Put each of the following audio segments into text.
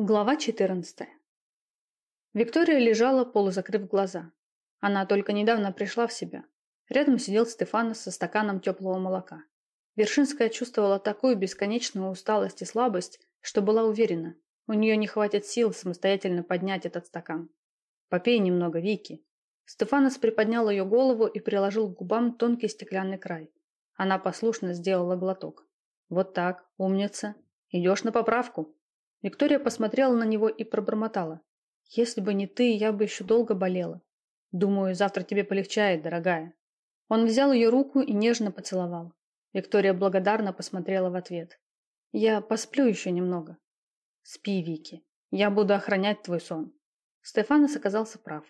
Глава 14. Виктория лежала, полузакрыв глаза. Она только недавно пришла в себя. Рядом сидел Стефана со стаканом теплого молока. Вершинская чувствовала такую бесконечную усталость и слабость, что была уверена, у нее не хватит сил самостоятельно поднять этот стакан. «Попей немного, Вики». Стефанос приподнял ее голову и приложил к губам тонкий стеклянный край. Она послушно сделала глоток. «Вот так, умница. Идешь на поправку». Виктория посмотрела на него и пробормотала. «Если бы не ты, я бы еще долго болела. Думаю, завтра тебе полегчает, дорогая». Он взял ее руку и нежно поцеловал. Виктория благодарно посмотрела в ответ. «Я посплю еще немного». «Спи, Вики. Я буду охранять твой сон». Стефанос оказался прав.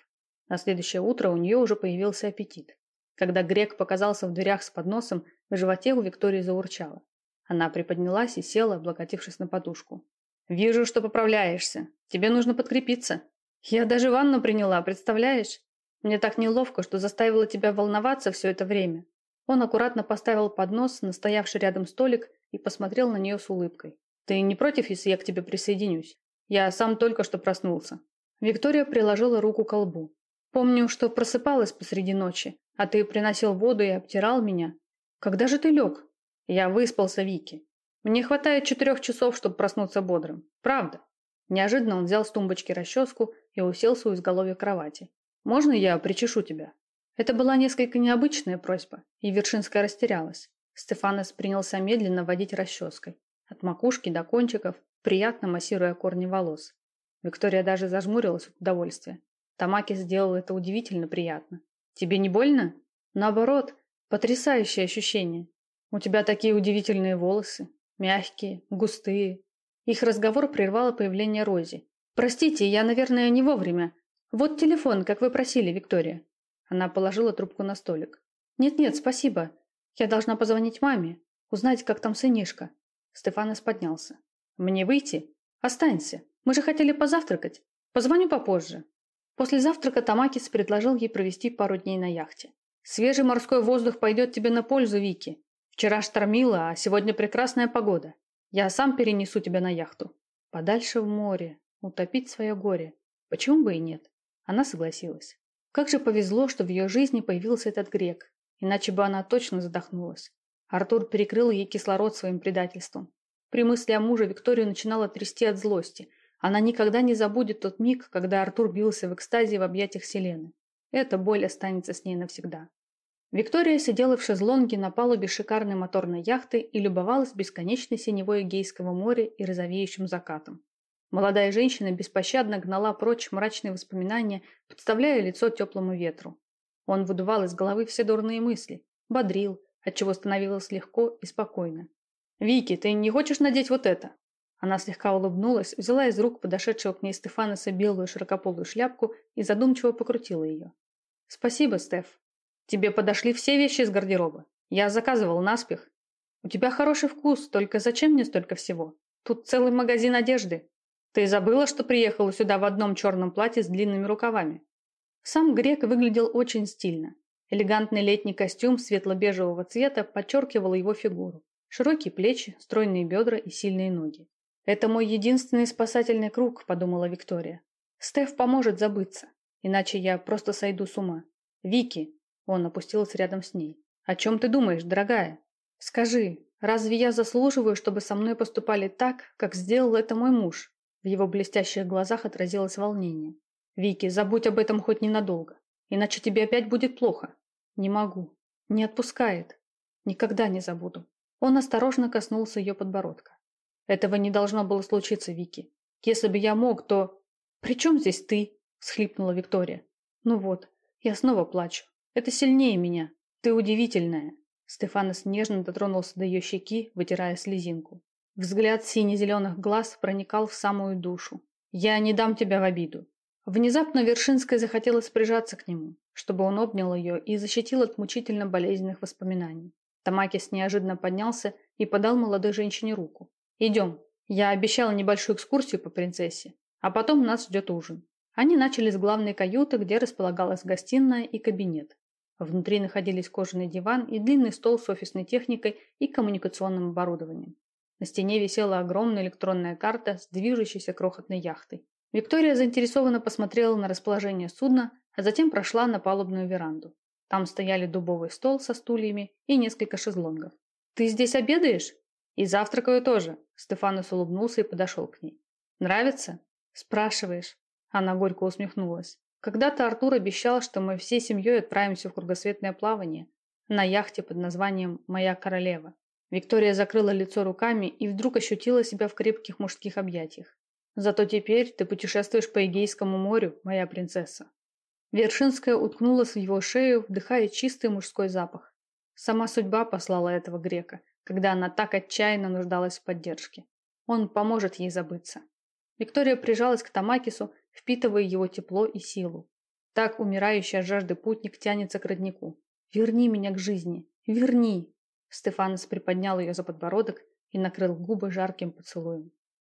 На следующее утро у нее уже появился аппетит. Когда Грек показался в дверях с подносом, в животе у Виктории заурчало. Она приподнялась и села, облокотившись на подушку. «Вижу, что поправляешься. Тебе нужно подкрепиться. Я даже ванну приняла, представляешь? Мне так неловко, что заставила тебя волноваться все это время». Он аккуратно поставил поднос на стоявший рядом столик и посмотрел на нее с улыбкой. «Ты не против, если я к тебе присоединюсь? Я сам только что проснулся». Виктория приложила руку к колбу. «Помню, что просыпалась посреди ночи, а ты приносил воду и обтирал меня. Когда же ты лег?» «Я выспался, Вики. Мне хватает четырех часов, чтобы проснуться бодрым. Правда. Неожиданно он взял с тумбочки расческу и уселся у изголовья кровати. «Можно я причешу тебя?» Это была несколько необычная просьба, и Вершинская растерялась. Стефанос принялся медленно водить расческой. От макушки до кончиков, приятно массируя корни волос. Виктория даже зажмурилась от удовольствия. Тамаки сделал это удивительно приятно. «Тебе не больно?» «Наоборот, потрясающее ощущение. У тебя такие удивительные волосы. Мягкие, густые. Их разговор прервало появление Рози. «Простите, я, наверное, не вовремя. Вот телефон, как вы просили, Виктория». Она положила трубку на столик. «Нет-нет, спасибо. Я должна позвонить маме, узнать, как там сынишка». Стефанос поднялся. «Мне выйти? Останься. Мы же хотели позавтракать. Позвоню попозже». После завтрака Тамакис предложил ей провести пару дней на яхте. «Свежий морской воздух пойдет тебе на пользу, Вики. Вчера штормило, а сегодня прекрасная погода. Я сам перенесу тебя на яхту. Подальше в море, утопить свое горе. Почему бы и нет? Она согласилась. Как же повезло, что в ее жизни появился этот грек. Иначе бы она точно задохнулась. Артур перекрыл ей кислород своим предательством. При мысли о муже Викторию начинала трясти от злости. Она никогда не забудет тот миг, когда Артур бился в экстазе в объятиях Селены. Эта боль останется с ней навсегда. Виктория сидела в шезлонге на палубе шикарной моторной яхты и любовалась бесконечной синевой Эгейского моря и розовеющим закатом. Молодая женщина беспощадно гнала прочь мрачные воспоминания, подставляя лицо теплому ветру. Он выдувал из головы все дурные мысли, бодрил, отчего становилось легко и спокойно. «Вики, ты не хочешь надеть вот это?» Она слегка улыбнулась, взяла из рук подошедшего к ней Стефаноса белую широкополую шляпку и задумчиво покрутила ее. «Спасибо, Стеф. Тебе подошли все вещи из гардероба. Я заказывал наспех. У тебя хороший вкус, только зачем мне столько всего? Тут целый магазин одежды. Ты забыла, что приехала сюда в одном черном платье с длинными рукавами? Сам грек выглядел очень стильно. Элегантный летний костюм светло-бежевого цвета подчеркивал его фигуру. Широкие плечи, стройные бедра и сильные ноги. «Это мой единственный спасательный круг», – подумала Виктория. «Стеф поможет забыться, иначе я просто сойду с ума. Вики, он опустился рядом с ней. «О чем ты думаешь, дорогая? Скажи, разве я заслуживаю, чтобы со мной поступали так, как сделал это мой муж?» В его блестящих глазах отразилось волнение. «Вики, забудь об этом хоть ненадолго, иначе тебе опять будет плохо». «Не могу. Не отпускает. Никогда не забуду». Он осторожно коснулся ее подбородка. «Этого не должно было случиться, Вики. Если бы я мог, то...» «При чем здесь ты?» – всхлипнула Виктория. «Ну вот, я снова плачу. Это сильнее меня. Ты удивительная. Стефанос нежно дотронулся до ее щеки, вытирая слезинку. Взгляд сине-зеленых глаз проникал в самую душу. «Я не дам тебя в обиду». Внезапно Вершинской захотелось прижаться к нему, чтобы он обнял ее и защитил от мучительно болезненных воспоминаний. Тамакис неожиданно поднялся и подал молодой женщине руку. «Идем. Я обещала небольшую экскурсию по принцессе, а потом нас ждет ужин». Они начали с главной каюты, где располагалась гостиная и кабинет. Внутри находились кожаный диван и длинный стол с офисной техникой и коммуникационным оборудованием. На стене висела огромная электронная карта с движущейся крохотной яхтой. Виктория заинтересованно посмотрела на расположение судна, а затем прошла на палубную веранду. Там стояли дубовый стол со стульями и несколько шезлонгов. «Ты здесь обедаешь?» «И завтракаю тоже», – Стефанос улыбнулся и подошел к ней. «Нравится?» «Спрашиваешь». Она горько усмехнулась. «Когда-то Артур обещал, что мы всей семьей отправимся в кругосветное плавание на яхте под названием «Моя королева». Виктория закрыла лицо руками и вдруг ощутила себя в крепких мужских объятиях. «Зато теперь ты путешествуешь по Эгейскому морю, моя принцесса». Вершинская уткнулась в его шею, вдыхая чистый мужской запах. Сама судьба послала этого грека, когда она так отчаянно нуждалась в поддержке. Он поможет ей забыться. Виктория прижалась к Тамакису, впитывая его тепло и силу. Так умирающий от жажды путник тянется к роднику. «Верни меня к жизни! Верни!» Стефанос приподнял ее за подбородок и накрыл губы жарким поцелуем.